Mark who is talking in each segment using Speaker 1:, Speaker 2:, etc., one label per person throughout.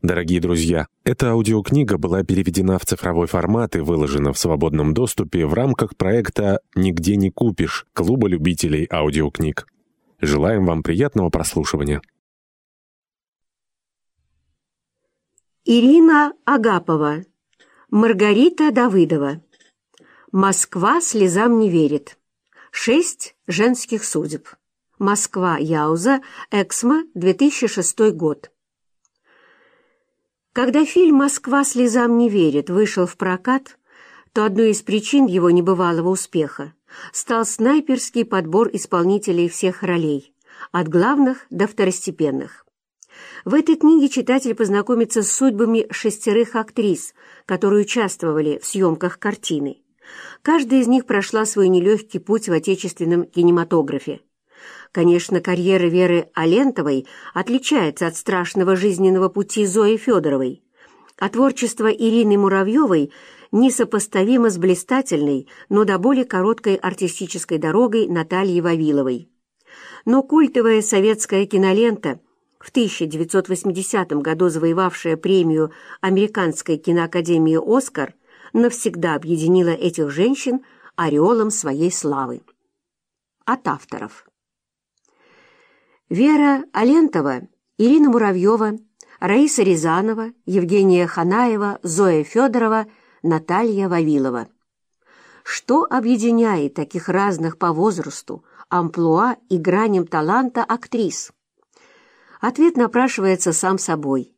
Speaker 1: Дорогие друзья, эта аудиокнига была переведена в цифровой формат и выложена в свободном доступе в рамках проекта «Нигде не купишь» Клуба любителей аудиокниг. Желаем вам приятного прослушивания.
Speaker 2: Ирина Агапова, Маргарита Давыдова. Москва слезам не верит. Шесть женских судеб. Москва, Яуза, Эксмо, 2006 год. Когда фильм «Москва слезам не верит» вышел в прокат, то одной из причин его небывалого успеха стал снайперский подбор исполнителей всех ролей, от главных до второстепенных. В этой книге читатель познакомится с судьбами шестерых актрис, которые участвовали в съемках картины. Каждая из них прошла свой нелегкий путь в отечественном кинематографе. Конечно, карьера Веры Алентовой отличается от страшного жизненного пути Зои Федоровой, а творчество Ирины Муравьевой несопоставимо с блистательной, но до более короткой артистической дорогой Натальи Вавиловой. Но культовая советская кинолента, в 1980 году завоевавшая премию Американской киноакадемии «Оскар», навсегда объединила этих женщин ореолом своей славы. От авторов. Вера Алентова, Ирина Муравьева, Раиса Рязанова, Евгения Ханаева, Зоя Федорова, Наталья Вавилова. Что объединяет таких разных по возрасту, амплуа и граням таланта актрис? Ответ напрашивается сам собой.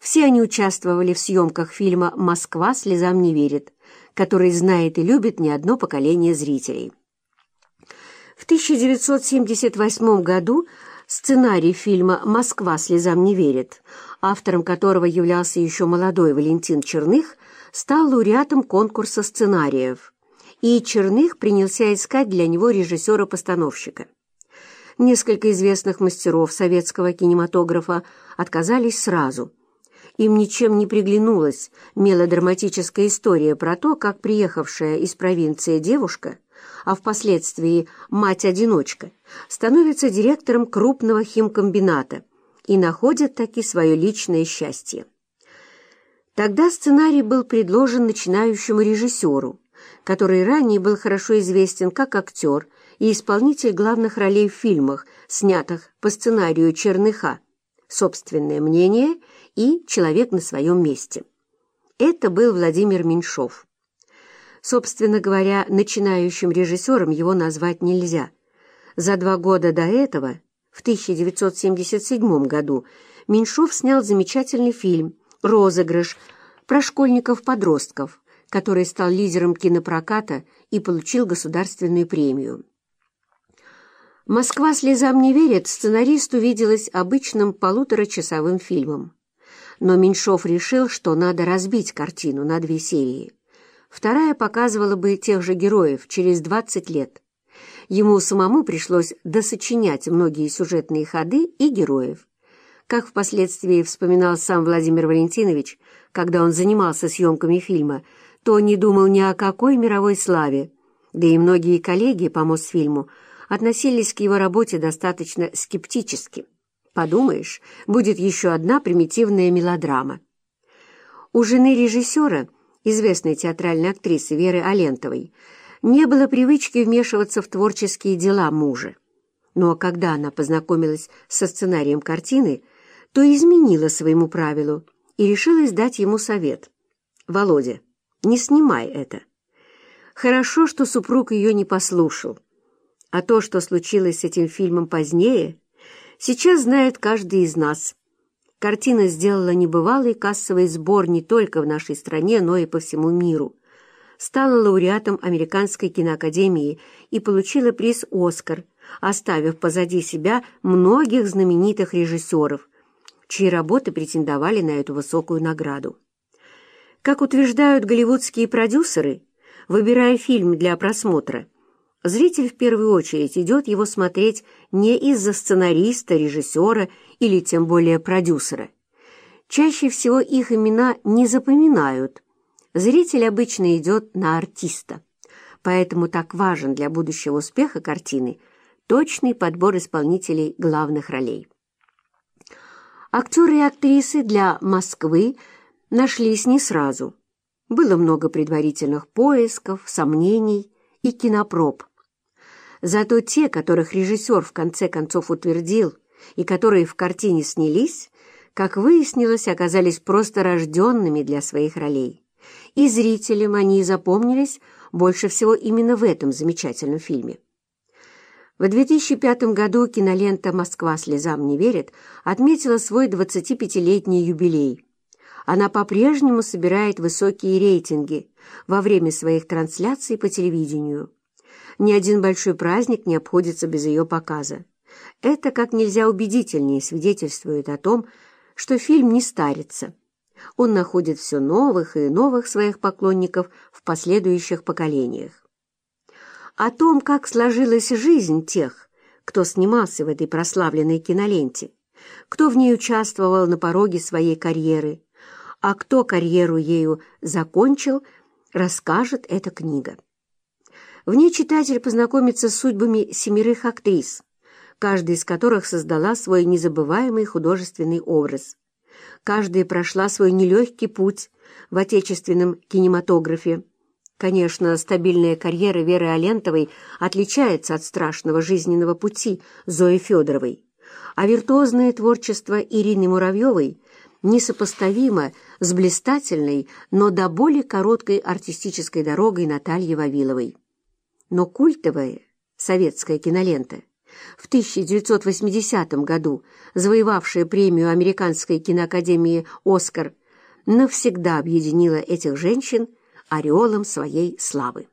Speaker 2: Все они участвовали в съемках фильма «Москва слезам не верит», который знает и любит не одно поколение зрителей. В 1978 году Сценарий фильма «Москва слезам не верит», автором которого являлся еще молодой Валентин Черных, стал лауреатом конкурса сценариев, и Черных принялся искать для него режиссера-постановщика. Несколько известных мастеров советского кинематографа отказались сразу. Им ничем не приглянулась мелодраматическая история про то, как приехавшая из провинции девушка – а впоследствии мать-одиночка, становится директором крупного химкомбината и находит таки свое личное счастье. Тогда сценарий был предложен начинающему режиссеру, который ранее был хорошо известен как актер и исполнитель главных ролей в фильмах, снятых по сценарию Черныха «Собственное мнение» и «Человек на своем месте». Это был Владимир Меньшов. Собственно говоря, начинающим режиссером его назвать нельзя. За два года до этого, в 1977 году, Меньшов снял замечательный фильм «Розыгрыш» про школьников-подростков, который стал лидером кинопроката и получил государственную премию. «Москва слезам не верит» сценаристу виделась обычным полуторачасовым фильмом. Но Меньшов решил, что надо разбить картину на две серии. Вторая показывала бы тех же героев через 20 лет. Ему самому пришлось досочинять многие сюжетные ходы и героев. Как впоследствии вспоминал сам Владимир Валентинович, когда он занимался съемками фильма, то не думал ни о какой мировой славе, да и многие коллеги по Мосфильму относились к его работе достаточно скептически. Подумаешь, будет еще одна примитивная мелодрама. У жены режиссера – известной театральной актрисы Веры Алентовой, не было привычки вмешиваться в творческие дела мужа. Но когда она познакомилась со сценарием картины, то изменила своему правилу и решила дать ему совет. «Володя, не снимай это». Хорошо, что супруг ее не послушал. А то, что случилось с этим фильмом позднее, сейчас знает каждый из нас. Картина сделала небывалый кассовый сбор не только в нашей стране, но и по всему миру. Стала лауреатом Американской киноакадемии и получила приз «Оскар», оставив позади себя многих знаменитых режиссеров, чьи работы претендовали на эту высокую награду. Как утверждают голливудские продюсеры, выбирая фильм для просмотра – Зритель в первую очередь идет его смотреть не из-за сценариста, режиссера или тем более продюсера. Чаще всего их имена не запоминают. Зритель обычно идет на артиста. Поэтому так важен для будущего успеха картины точный подбор исполнителей главных ролей. Актеры и актрисы для Москвы нашлись не сразу. Было много предварительных поисков, сомнений и кинопроб. Зато те, которых режиссер в конце концов утвердил и которые в картине снялись, как выяснилось, оказались просто рожденными для своих ролей. И зрителям они запомнились больше всего именно в этом замечательном фильме. В 2005 году кинолента «Москва слезам не верит» отметила свой 25-летний юбилей. Она по-прежнему собирает высокие рейтинги во время своих трансляций по телевидению. Ни один большой праздник не обходится без ее показа. Это как нельзя убедительнее свидетельствует о том, что фильм не старится. Он находит все новых и новых своих поклонников в последующих поколениях. О том, как сложилась жизнь тех, кто снимался в этой прославленной киноленте, кто в ней участвовал на пороге своей карьеры, а кто карьеру ею закончил, расскажет эта книга. В ней читатель познакомится с судьбами семерых актрис, каждая из которых создала свой незабываемый художественный образ. Каждая прошла свой нелегкий путь в отечественном кинематографе, Конечно, стабильная карьера Веры Алентовой отличается от страшного жизненного пути Зои Федоровой, а виртуозное творчество Ирины Муравьевой несопоставимо с блистательной, но до более короткой артистической дорогой Натальи Вавиловой. Но культовая советская кинолента, в 1980 году завоевавшая премию Американской киноакадемии «Оскар», навсегда объединила этих женщин ореолом своей славы.